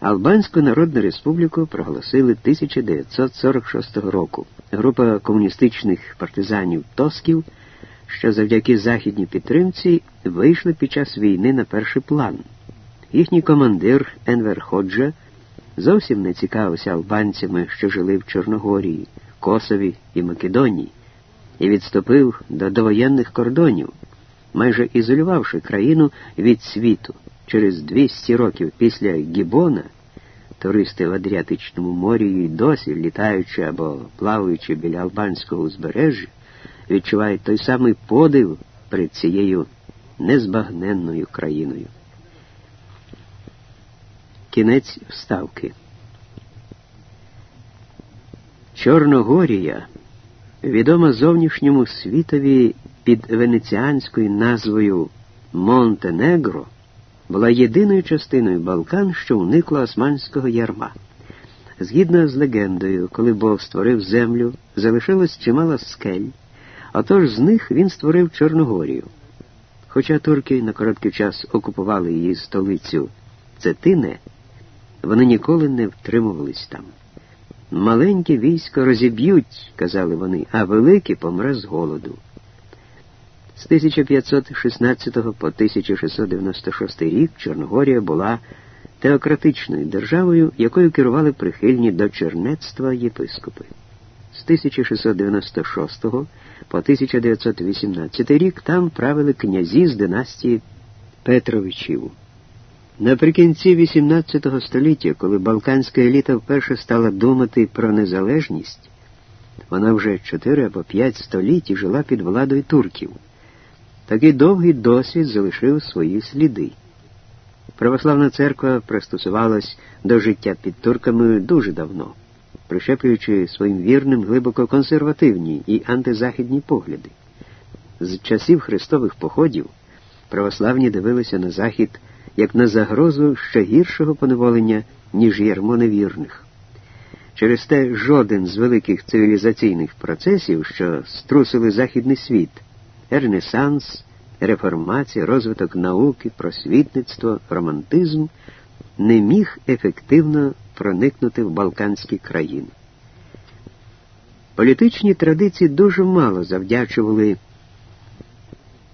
Албанську Народну Республіку проголосили 1946 року. Група комуністичних партизанів Тосків, що завдяки західній підтримці вийшли під час війни на перший план. Їхній командир Енвер Ходжа зовсім не цікавився албанцями, що жили в Чорногорії, Косові і Македонії, і відступив до довоєнних кордонів, майже ізолювавши країну від світу. Через 200 років після Гібона туристи в Адріатичному морі і досі, літаючи або плаваючи біля албанського узбережжя, відчувають той самий подив перед цією незбагненною країною. Кінець вставки. Чорногорія відома зовнішньому світові під венеціанською назвою Монтенегро була єдиною частиною Балкан, що уникла османського ярма. Згідно з легендою, коли Бог створив землю, залишилось чимало скель, отож з них він створив Чорногорію. Хоча турки на короткий час окупували її столицю Цетине, вони ніколи не втримувались там. Маленьке військо розіб'ють, казали вони, а велике помре з голоду. З 1516 по 1696 рік Чорногорія була теократичною державою, якою керували прихильні до чернецтва єпископи. З 1696 по 1918 рік там правили князі з династії Петровичів. Наприкінці XVIII століття, коли балканська еліта вперше стала думати про незалежність, вона вже чотири або п'ять століть жила під владою турків. Такий довгий досвід залишив свої сліди. Православна церква пристосувалась до життя під турками дуже давно, прищеплюючи своїм вірним глибоко консервативні і антизахідні погляди. З часів хрестових походів православні дивилися на захід як на загрозу ще гіршого поневолення, ніж ярмо невірних. Через те жоден з великих цивілізаційних процесів, що струсили західний світ, ренесанс, реформація, розвиток науки, просвітництво, романтизм, не міг ефективно проникнути в Балканські країни. Політичні традиції дуже мало завдячували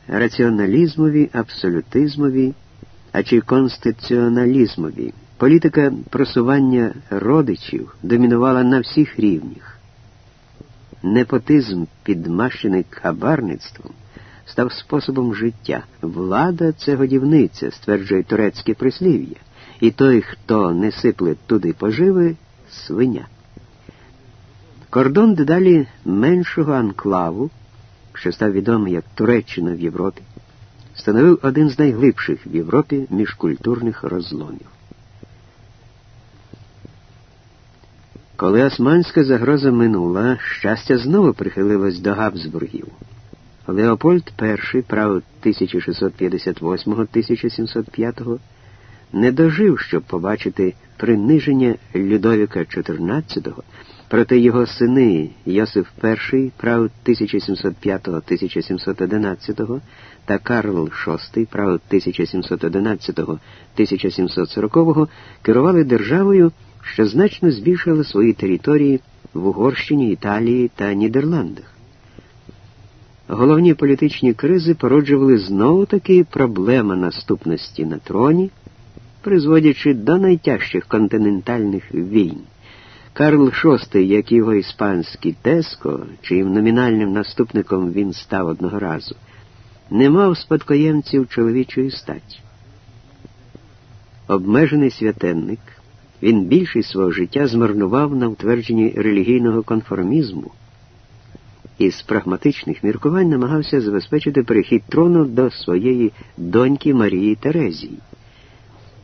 раціоналізмові, абсолютизмові, а чи конституціоналізмові. Політика просування родичів домінувала на всіх рівнях. Непотизм, підмащений хабарництвом, став способом життя. Влада це годівниця, стверджує турецьке прислів'я, і той, хто не сипле туди поживи, свиня. Кордон дедалі меншого анклаву, що став відомий як Туреччина в Європі, становив один з найглибших в Європі міжкультурних розломів. Коли османська загроза минула, щастя знову прихилилось до Габсбургів. Леопольд І, прав 1658-1705, не дожив, щоб побачити приниження Людовіка XIV, проте його сини Йосиф І, прав 1705-1711 та Карл VI, прав 1711-1740 керували державою, що значно збільшила свої території в Угорщині, Італії та Нідерландах. Головні політичні кризи породжували знову таки проблема наступності на троні, призводячи до найтяжчих континентальних війн. Карл VI, як і його іспанський Теско, чиїм номінальним наступником він став одного разу, не мав спадкоємців чоловічої статі. Обмежений святенник, він більшість свого життя змарнував на утвердженні релігійного конформізму і з прагматичних міркувань намагався забезпечити перехід трону до своєї доньки Марії Терезії.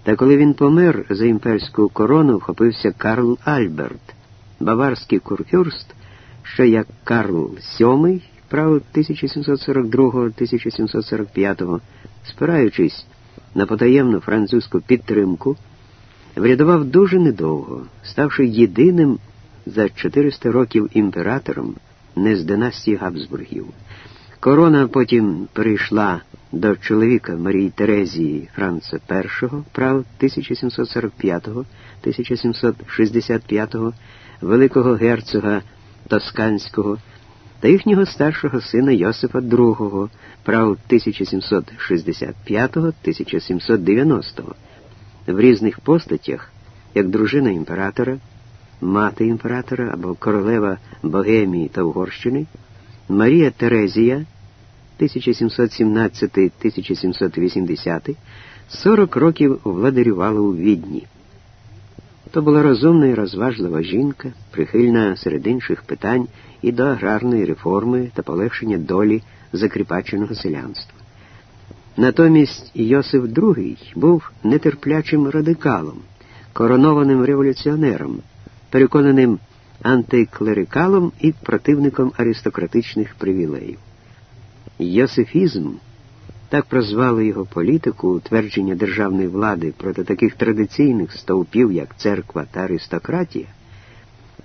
Та коли він помер за імперську корону, вхопився Карл Альберт, баварський курфюрст, що як Карл VII, правив 1742-1745, спираючись на потаємну французьку підтримку, врядував дуже недовго, ставши єдиним за 400 років імператором не з династії Габсбургів. Корона потім перейшла до чоловіка Марії Терезії Франца І, прав 1745-1765, великого герцога Тосканського та їхнього старшого сина Йосифа II, прав 1765-1790, в різних постатях, як дружина імператора, мати імператора або королева Богемії та Угорщини, Марія Терезія 1717-1780, 40 років владарювала у відні. То була розумна і розважлива жінка, прихильна серед інших питань і до аграрної реформи та полегшення долі закріпаченого селянства. Натомість Йосиф II був нетерплячим радикалом, коронованим революціонером, переконаним антиклерикалом і противником аристократичних привілеїв. Йосифізм так прозвали його політику утвердження державної влади проти таких традиційних стовпів, як церква та аристократія,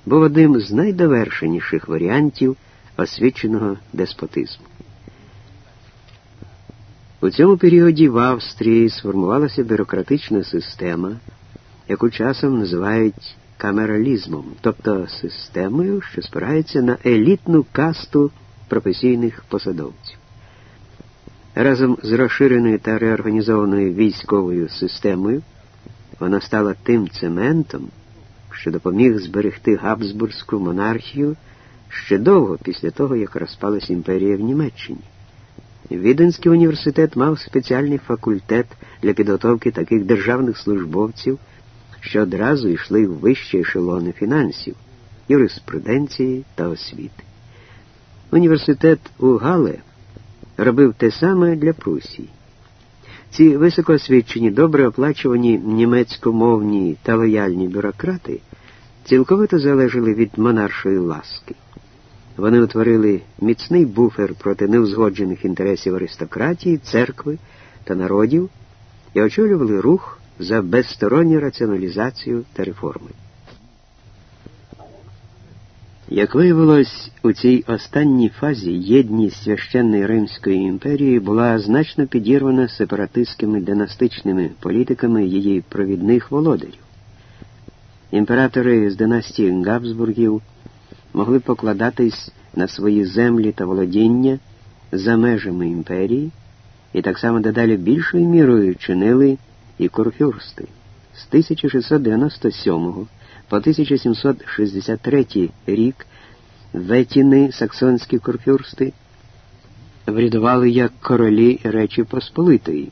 був одним з найдовершеніших варіантів освіченого деспотизму. У цьому періоді в Австрії сформувалася бюрократична система, яку часом називають камералізмом, тобто системою, що спирається на елітну касту професійних посадовців. Разом з розширеною та реорганізованою військовою системою вона стала тим цементом, що допоміг зберегти Габсбурзьку монархію ще довго після того, як розпалась імперія в Німеччині. Віденський університет мав спеціальний факультет для підготовки таких державних службовців, що одразу йшли в вищі ешелони фінансів, юриспруденції та освіти. Університет у Гале робив те саме для Прусії. Ці високоосвічені, добре оплачувані німецькомовні та лояльні бюрократи цілковито залежали від монаршої ласки. Вони утворили міцний буфер проти неузгоджених інтересів аристократії, церкви та народів і очолювали рух за безсторонню раціоналізацію та реформи. Як виявилось, у цій останній фазі єдність священної Римської імперії була значно підірвана сепаратистськими династичними політиками її провідних володарів. Імператори з династії Габсбургів могли покладатись на свої землі та володіння за межами імперії і так само дедалі більшою мірою чинили і курфюрсти. З 1697 по 1763 рік ветіни саксонські курфюрсти врядували як королі Речі Посполитої.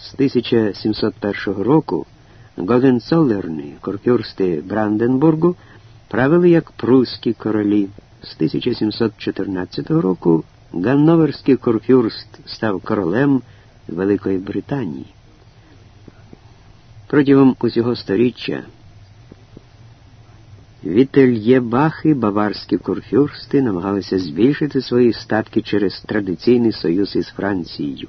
З 1701 року Гогенцоллерні курфюрсти Бранденбургу правили як прусські королі. З 1714 року Ганноверський курфюрст став королем Великої Британії. Протягом усього сторіччя Вітельєбахи, баварські курфюрсти, намагалися збільшити свої статки через традиційний союз із Францією.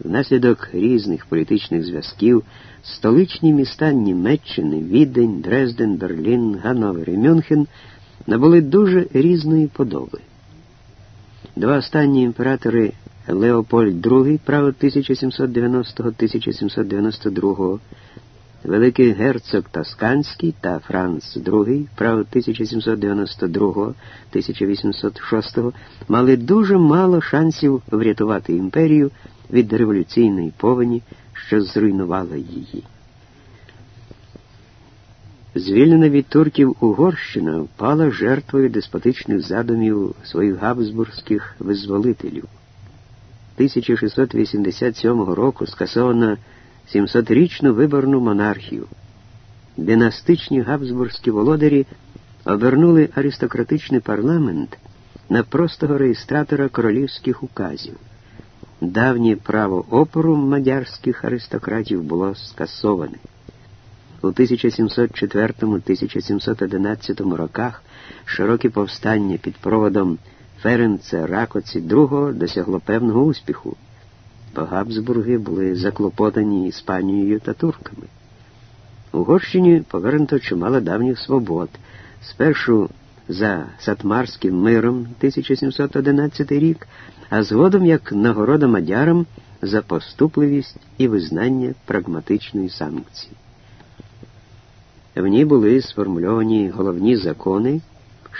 Внаслідок різних політичних зв'язків столичні міста Німеччини, Відень, Дрезден, Берлін, Ганновер і Мюнхен набули дуже різної подоби. Два останні імператори Леопольд II, право 1790-1792 Великий герцог Тосканський та Франц II, право 1792-1806 мали дуже мало шансів врятувати імперію від революційної повені, що зруйнувала її. Звільнена від турків Угорщина впала жертвою деспотичних задумів своїх габсбурзьких визволителів. 1687 року скасована 700-річну виборну монархію. Династичні габсбурзькі володарі обернули аристократичний парламент на простого реєстратора королівських указів. Давнє право опору мадярських аристократів було скасоване. У 1704-1711 роках широкі повстання під проводом Ференца Ракоці II досягло певного успіху бо Габсбурги були заклопотані Іспанією та турками. Угорщині повернуто чимало давніх свобод. Спершу за Сатмарським миром 1711 рік, а згодом як нагорода мадярам за поступливість і визнання прагматичної санкції. В ній були сформульовані головні закони,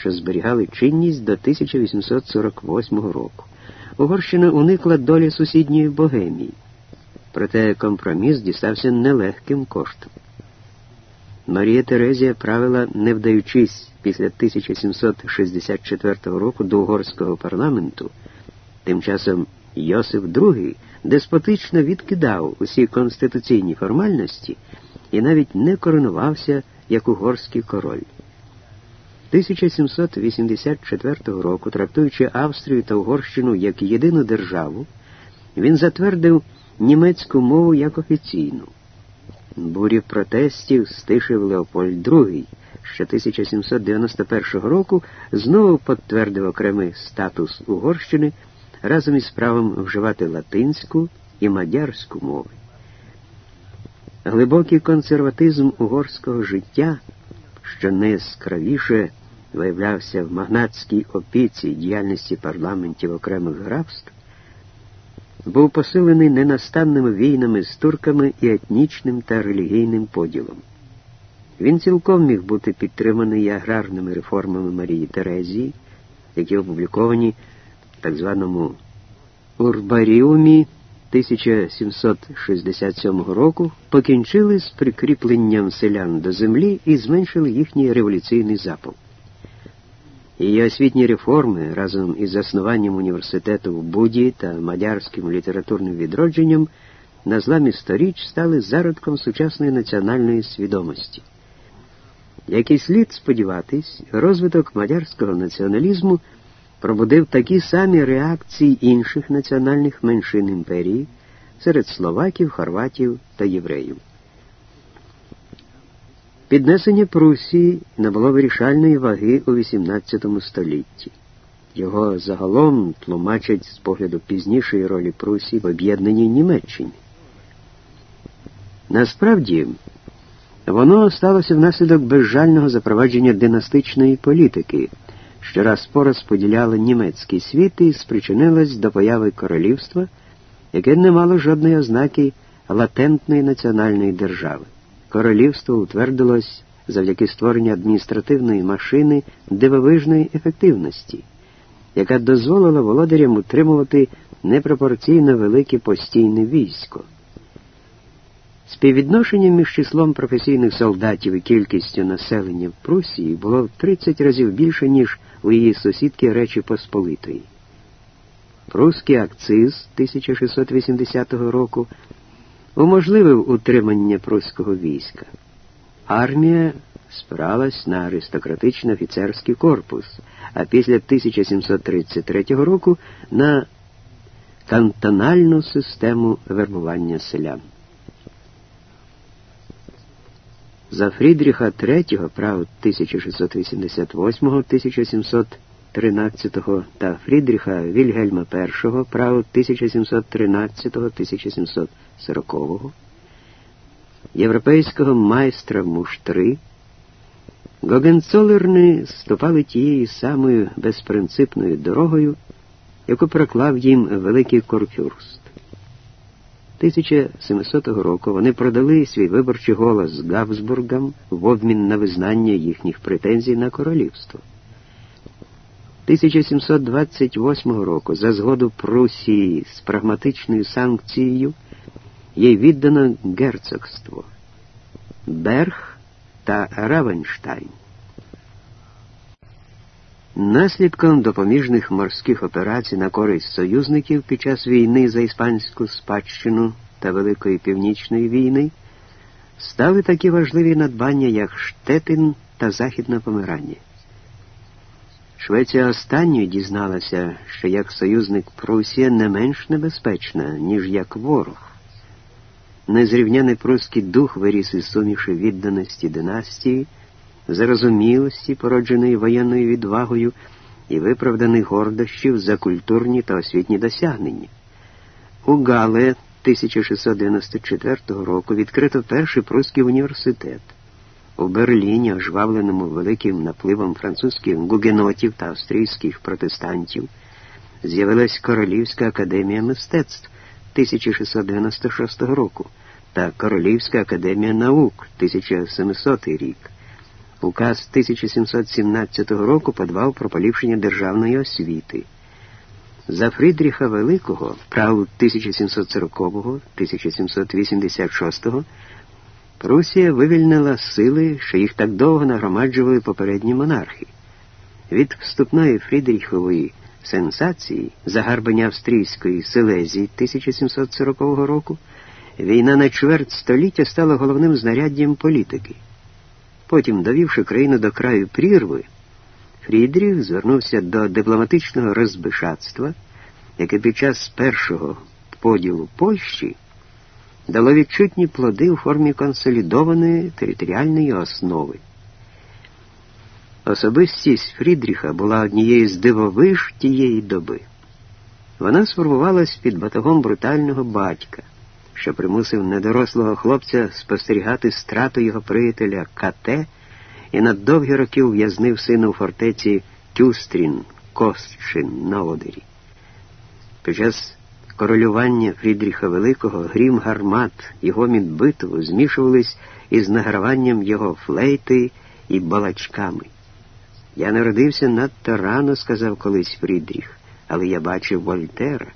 що зберігали чинність до 1848 року. Угорщина уникла долі сусідньої Богемії, проте компроміс дістався нелегким коштом. Марія Терезія правила, не вдаючись після 1764 року до угорського парламенту, тим часом Йосиф II деспотично відкидав усі конституційні формальності і навіть не коронувався як угорський король. 1784 року, трактуючи Австрію та Угорщину як єдину державу, він затвердив німецьку мову як офіційну. Бурі протестів стишив Леопольд II, що 1791 року знову підтвердив окремий статус Угорщини разом із правом вживати латинську і мадярську мови. Глибокий консерватизм угорського життя, що найяскравіше виявлявся в магнатській опіці діяльності парламентів окремих графств, був посилений ненастанними війнами з турками і етнічним та релігійним поділом. Він цілком міг бути підтриманий аграрними реформами Марії Терезії, які опубліковані в так званому Урбаріумі 1767 року, покінчили з прикріпленням селян до землі і зменшили їхній революційний запал. Її освітні реформи разом із заснуванням університету в Буді та мадярським літературним відродженням на зламі сторіч стали зародком сучасної національної свідомості. Як і слід сподіватись, розвиток мадярського націоналізму пробудив такі самі реакції інших національних меншин імперії серед словаків, хорватів та євреїв. Піднесення Прусії набуло вирішальної ваги у XVIII столітті. Його загалом тлумачать з погляду пізнішої ролі Прусії в об'єднаній Німеччині. Насправді, воно сталося внаслідок безжального запровадження династичної політики, що раз по раз поділяла німецький світ і спричинилась до появи королівства, яке не мало жодної ознаки латентної національної держави королівство утвердилось завдяки створенню адміністративної машини дивовижної ефективності, яка дозволила володарям утримувати непропорційно велике постійне військо. Співвідношення між числом професійних солдатів і кількістю населення в Прусії було в 30 разів більше, ніж у її сусідки Речі Посполитої. Прусський акциз 1680 року уможливив утримання пруського війська. Армія спиралась на аристократичний офіцерський корпус, а після 1733 року на кантональну систему вербування селян. За Фрідріха III прав 1688-1700 13 та Фрідріха Вільгельма І право 1713-1740, європейського майстра муштри, Гогенцолерни ступали тією самою безпринципною дорогою, яку проклав їм великий Корфюрст. 1700 року вони продали свій виборчий голос Габсбургам в обмін на визнання їхніх претензій на королівство. 1728 року за згоду Прусії з прагматичною санкцією їй віддано герцогство Берг та Равенштайн. Наслідком допоміжних морських операцій на користь союзників під час війни за іспанську спадщину та Великої Північної війни стали такі важливі надбання, як Штетин та Західне Помирання. Швеція останньою дізналася, що як союзник Прусія не менш небезпечна, ніж як ворог. Незрівняний прусський дух виріс із суміші відданості династії, зарозумілості, породженої воєнною відвагою і виправданих гордощів за культурні та освітні досягнення. У Гале 1694 року відкрито перший прусський університет. У Берліні, ожвавленому великим напливом французьких гугенотів та австрійських протестантів, з'явилась Королівська академія мистецтв 1696 року та Королівська академія наук 1700 рік. Указ 1717 року подбав про поліпшення державної освіти. За Фрідріха Великого, прав 1740-1786 Прусія вивільнила сили, що їх так довго нагромаджували попередні монархи. Від вступної Фрідріхової сенсації, загарбання австрійської Силезії 1740 року, війна на чверть століття стала головним знаряддям політики. Потім, довівши країну до краю прірви, Фрідріх звернувся до дипломатичного розбишатства, яке під час першого поділу Польщі дало відчутні плоди у формі консолідованої територіальної основи. Особистість Фрідріха була однією з дивовиж тієї доби. Вона сформувалась під батогом брутального батька, що примусив недорослого хлопця спостерігати страту його приятеля КТ і на довгі роки ув'язнив сина у фортеці Тюстрін, Костчин на Одері. Під час королювання Фрідріха Великого грім гармат і гомін змішувались із награванням його флейти і балачками. Я народився надто рано, сказав колись Фрідріх, але я бачив Вольтера.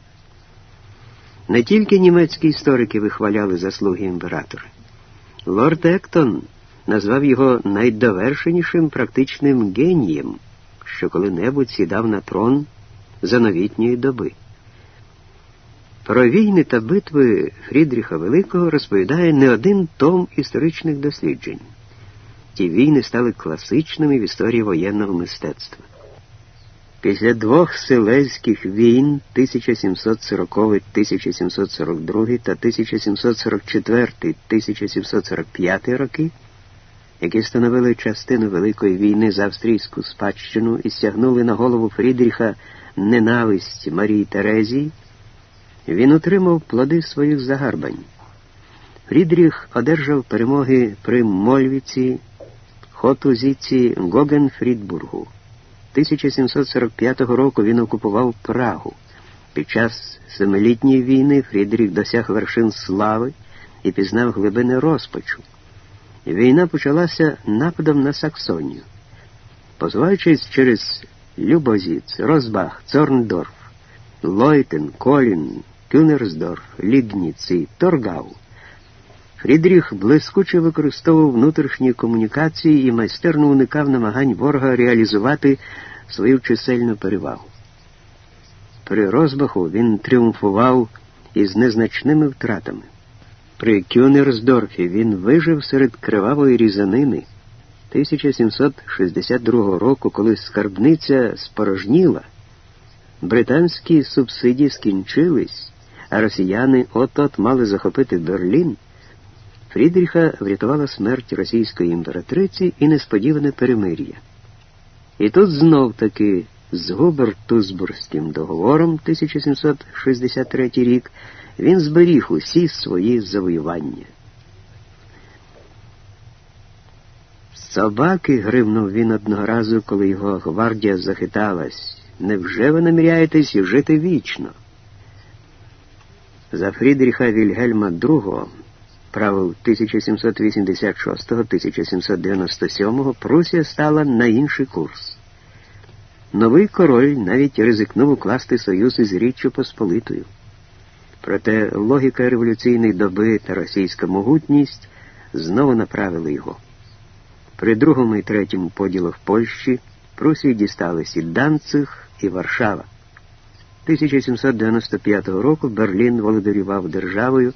Не тільки німецькі історики вихваляли заслуги імператора. Лорд Ектон назвав його найдовершенішим практичним генієм, що коли-небудь сідав на трон за новітньої доби. Про війни та битви Фрідріха Великого розповідає не один том історичних досліджень. Ті війни стали класичними в історії воєнного мистецтва. Після двох селезьких війн 1740-1742 та 1744-1745 роки, які становили частину Великої війни за австрійську спадщину і стягнули на голову Фрідріха ненависть Марії Терезії, він отримав плоди своїх загарбань. Фрідріх одержав перемоги при Мольвіці, Хотузіці, Гогенфрідбургу. 1745 року він окупував Прагу. Під час семилітньої війни Фрідріх досяг вершин слави і пізнав глибини розпачу. Війна почалася нападом на Саксонію. Позиваючись через Любозіц, Розбах, Цорндорф, Лойтен, Колін, Кюнерсдорф, Лідніц і Торгау, Фрідріх блискуче використовував внутрішні комунікації і майстерно уникав намагань ворога реалізувати свою чисельну перевагу. При розбаху він тріумфував із незначними втратами. При Кюнерсдорфі він вижив серед кривавої різанини 1762 року, коли скарбниця спорожніла, британські субсидії скінчились, а росіяни от-от мали захопити Берлін. Фрідріха врятувала смерть російської імператриці і несподіване перемир'я. І тут знов таки з Губертузбурзьким договором 1763 рік він зберіг усі свої завоювання. Собаки, гримнув він одного разу, коли його гвардія захиталась. Невже ви наміряєтесь жити вічно? За Фрідріха Вільгельма II правил 1786-1797 Прусія стала на інший курс. Новий король навіть ризикнув укласти союз із Річчю Посполитою. Проте логіка революційної доби та російська могутність знову направили його. При другому і третьому поділах Польщі Прусії дісталися і Данциг і Варшава. 1795 року Берлін володарював державою,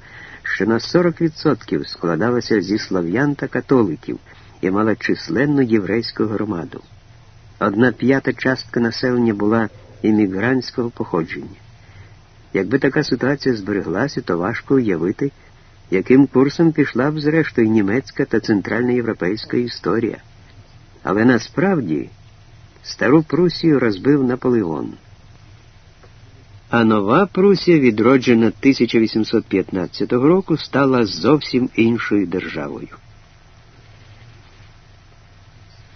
що на 40% складалася зі слав'ян та католиків і мала численну єврейську громаду. Одна п'ята частка населення була іммігрантського походження. Якби така ситуація збереглася, то важко уявити, яким курсом пішла б, зрештою, німецька та центральноєвропейська історія. Але насправді стару Прусію розбив Наполеон. А нова Прусія, відроджена 1815 року, стала зовсім іншою державою.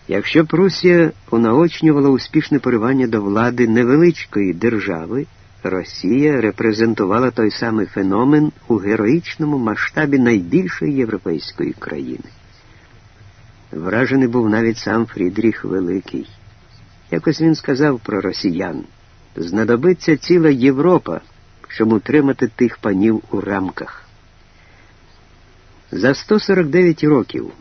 Якщо Прусія унаочнювала успішне поривання до влади невеличкої держави, Росія репрезентувала той самий феномен у героїчному масштабі найбільшої європейської країни. Вражений був навіть сам Фрідріх Великий. Якось він сказав про росіян знадобиться ціла Європа, щоб утримати тих панів у рамках. За 149 років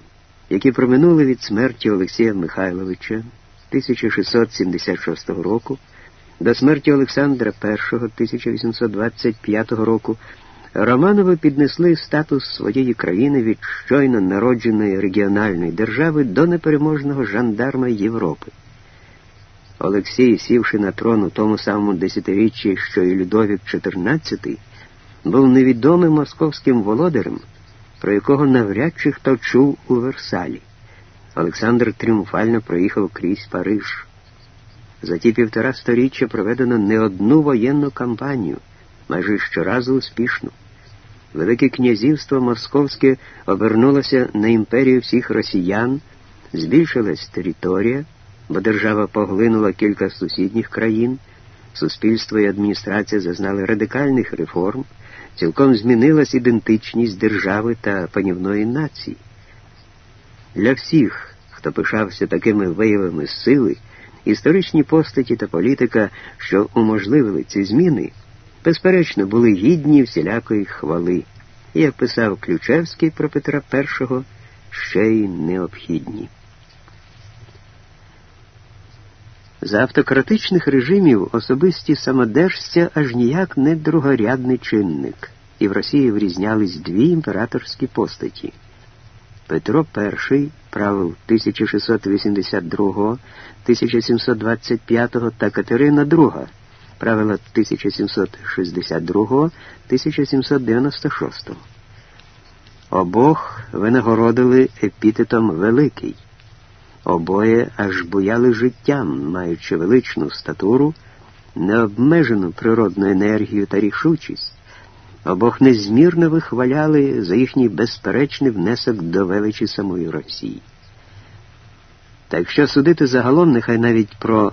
які проминули від смерті Олексія Михайловича 1676 року до смерті Олександра І 1825 року, Романови піднесли статус своєї країни від щойно народженої регіональної держави до непереможного жандарма Європи. Олексій, сівши на трон у тому самому десятиріччі, що і Людовік XIV, був невідомим московським володарем про якого навряд чи хто чув у Версалі. Олександр тріумфально проїхав крізь Париж. За ті півтора сторіччя проведено не одну воєнну кампанію, майже щоразу успішну. Велике князівство Московське обернулося на імперію всіх росіян, збільшилась територія, бо держава поглинула кілька сусідніх країн, суспільство і адміністрація зазнали радикальних реформ цілком змінилась ідентичність держави та панівної нації. Для всіх, хто пишався такими виявами сили, історичні постаті та політика, що уможливили ці зміни, безперечно, були гідні всілякої хвали, і, як писав Ключевський про Петра І, ще й необхідні. За автократичних режимів особисті самодержця аж ніяк не другорядний чинник, і в Росії врізнялись дві імператорські постаті. Петро І правил 1682-1725 та Катерина II правила 1762-1796. Обох винагородили епітетом Великий. Обоє аж бояли життям, маючи величну статуру, необмежену природну енергію та рішучість, обох незмірно вихваляли за їхній безперечний внесок до величі самої Росії. Та якщо судити загалом, нехай навіть про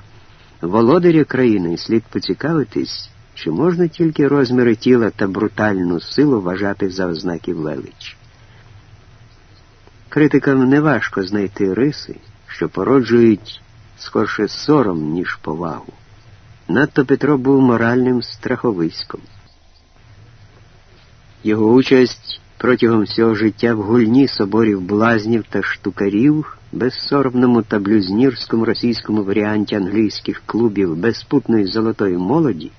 володаря країни слід поцікавитись, чи можна тільки розміри тіла та брутальну силу вважати за ознаки величі. Критикам неважко знайти риси що породжують скорше сором, ніж повагу. Надто Петро був моральним страховиськом. Його участь протягом всього життя в гульні соборів блазнів та штукарів, безсоромному та блюзнірському російському варіанті англійських клубів безпутної золотої молоді,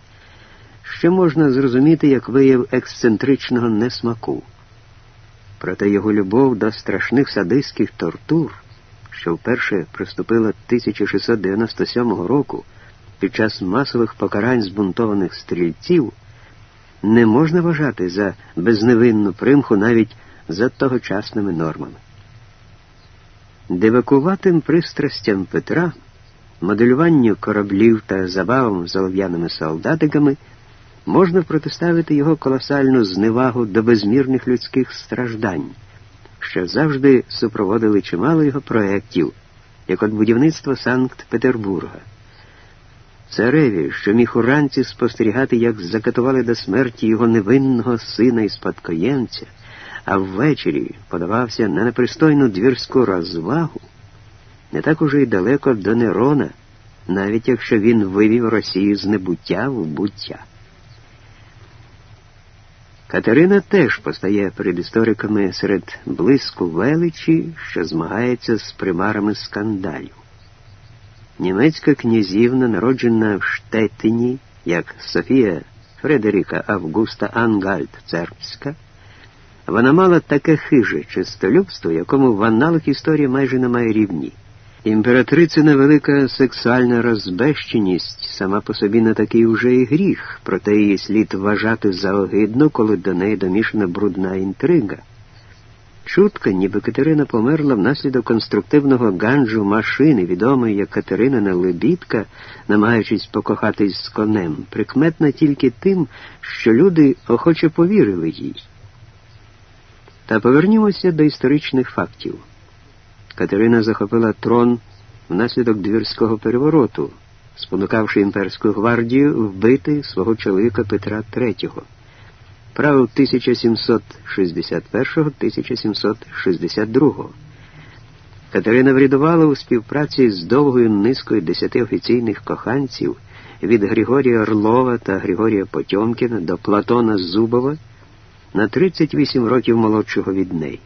ще можна зрозуміти як вияв ексцентричного несмаку. Проте його любов до страшних садистських тортур що вперше приступила 1697 року під час масових покарань збунтованих стрільців, не можна вважати за безневинну примху навіть за тогочасними нормами. Дивакуватим пристрастям Петра, моделюванню кораблів та забавам з олов'яними солдатиками можна протиставити його колосальну зневагу до безмірних людських страждань що завжди супроводили чимало його проєктів, як от будівництво Санкт-Петербурга. Цареві, що міг уранці спостерігати, як закатували до смерті його невинного сина і спадкоємця, а ввечері подавався на непристойну двірську розвагу, не так уже й далеко до Нерона, навіть якщо він вивів Росію з небуття в буття. Катерина теж постає перед істориками серед блиску величі, що змагається з примарами скандалів. Німецька князівна, народжена в Штеттині, як Софія Фредеріка Августа Ангальд Цербська, вона мала таке хиже чистолюбство, якому в аналах історії майже немає рівні. Імператрицина велика сексуальна розбещеність сама по собі не такий уже і гріх, проте її слід вважати за огидно, коли до неї домішана брудна інтрига. Чутка, ніби Катерина померла внаслідок конструктивного ганджу машини, відомої як Катеринина лебідка, намагаючись покохатись з конем, прикметна тільки тим, що люди охоче повірили їй. Та повернімося до історичних фактів. Катерина захопила трон внаслідок двірського перевороту, спонукавши імперську гвардію вбити свого чоловіка Петра III. Правил 1761-1762. Катерина врядувала у співпраці з довгою низкою десяти офіційних коханців від Григорія Орлова та Григорія Потьомкіна до Платона Зубова на 38 років молодшого від неї.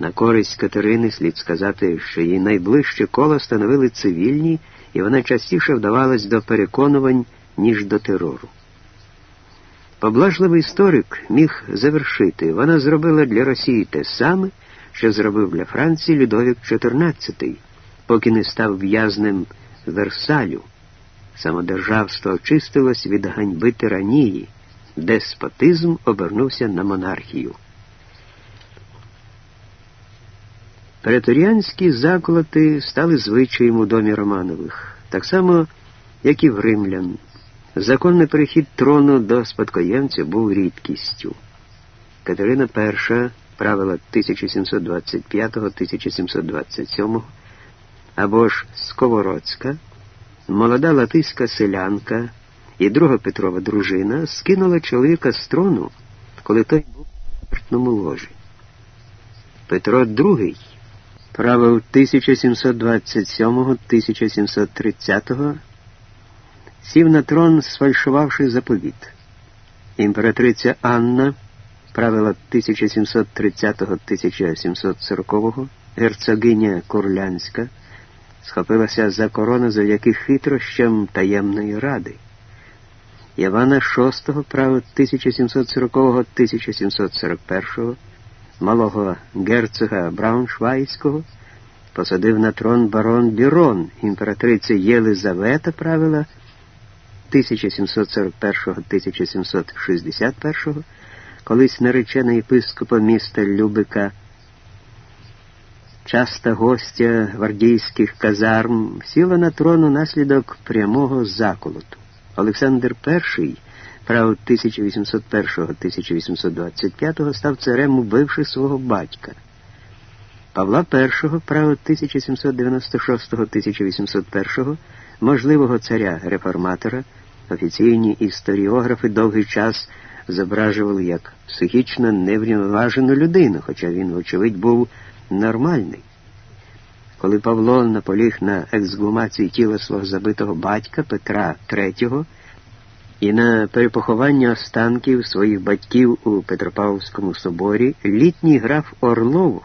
На користь Катерини слід сказати, що її найближче коло становили цивільні, і вона частіше вдавалась до переконувань, ніж до терору. Поблажливий історик міг завершити. Вона зробила для Росії те саме, що зробив для Франції Людовік XIV, поки не став в'язнем Версалю. Самодержавство очистилось від ганьби тиранії, деспотизм обернувся на монархію. Преторіанські заколоти стали звичаєм у домі Романових, так само, як і в римлян. Законний перехід трону до спадкоємця був рідкістю. Катерина І правила 1725-1727 або ж Сковородська, молода латиська селянка і друга Петрова дружина скинула чоловіка з трону, коли той був в смертному ложі. Петро II правив 1727-1730 сів на трон, сфальшувавши заповіт. Імператриця Анна. Правила 1730-1740 герцогиня Курлянська, схопилася за корону завдяки хитрощам таємної ради. Івана VI правив 1740-1741 малого герцога Брауншвайського, посадив на трон барон Бірон, імператриця Єлизавета правила 1741-1761, колись наречена єпископа міста Любика, часта гостя гвардійських казарм, сіла на трон унаслідок прямого заколоту. Олександр І, правив 1801-1825, став царем, убивши свого батька. Павла І, правив 1796-1801, можливого царя-реформатора, Офіційні історіографи довгий час зображували як психічно неврівноважену людину, хоча він, вочевидь, був нормальний. Коли Павло наполіг на ексгумації тіла свого забитого батька Петра III і на перепоховання останків своїх батьків у Петропавловському соборі, літній граф Орлов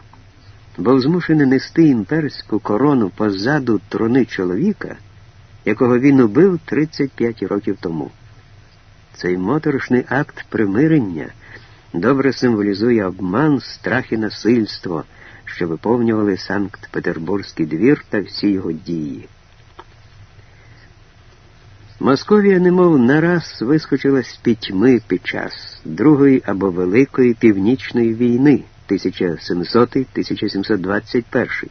був змушений нести імперську корону позаду труни чоловіка якого він убив 35 років тому. Цей моторошний акт примирення добре символізує обман, страх і насильство, що виповнювали Санкт Петербурзький двір та всі його дії. Московія, немов нараз вискочила з пітьми під час Другої або Великої Північної війни 1700-1721.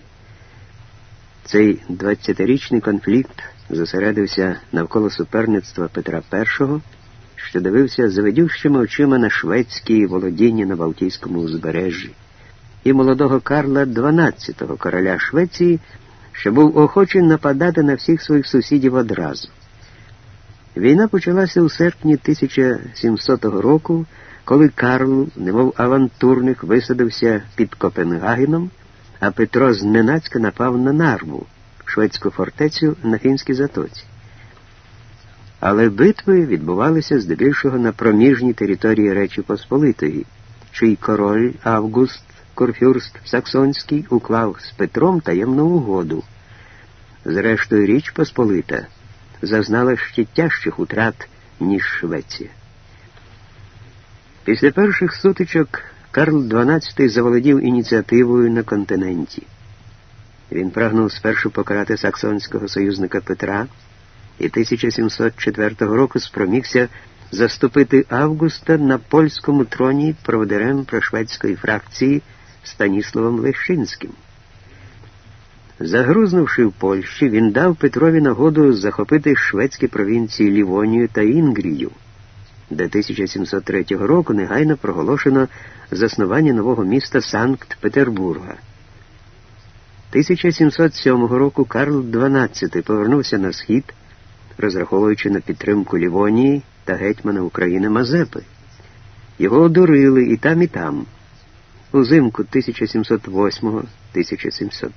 Цей 20-річний конфлікт зосередився навколо суперництва Петра І, що дивився завидющими очима на шведські володіння на Балтійському узбережжі, і молодого Карла XII, короля Швеції, що був охочий нападати на всіх своїх сусідів одразу. Війна почалася у серпні 1700 року, коли Карл, немов авантурник, висадився під Копенгагеном, а Петро зненацька напав на нарву шведську фортецю на Фінській затоці. Але битви відбувалися здебільшого на проміжній території Речі Посполитої, чий король Август Курфюрст Саксонський уклав з Петром таємну угоду. Зрештою, Річ Посполита зазнала ще тяжчих утрат, ніж Швеція. Після перших сутичок Карл XII заволодів ініціативою на континенті. Він прагнув спершу покарати саксонського союзника Петра і 1704 року спромігся заступити Августа на польському троні проводирем прошведської фракції Станіславом Лещинським. Загрузнувши в Польщі, він дав Петрові нагоду захопити шведські провінції Лівонію та Інгрію, де 1703 року негайно проголошено заснування нового міста Санкт Петербурга. 1707 року Карл XII повернувся на схід, розраховуючи на підтримку Лівонії та гетьмана України Мазепи. Його одурили і там, і там. Узимку 1708-1709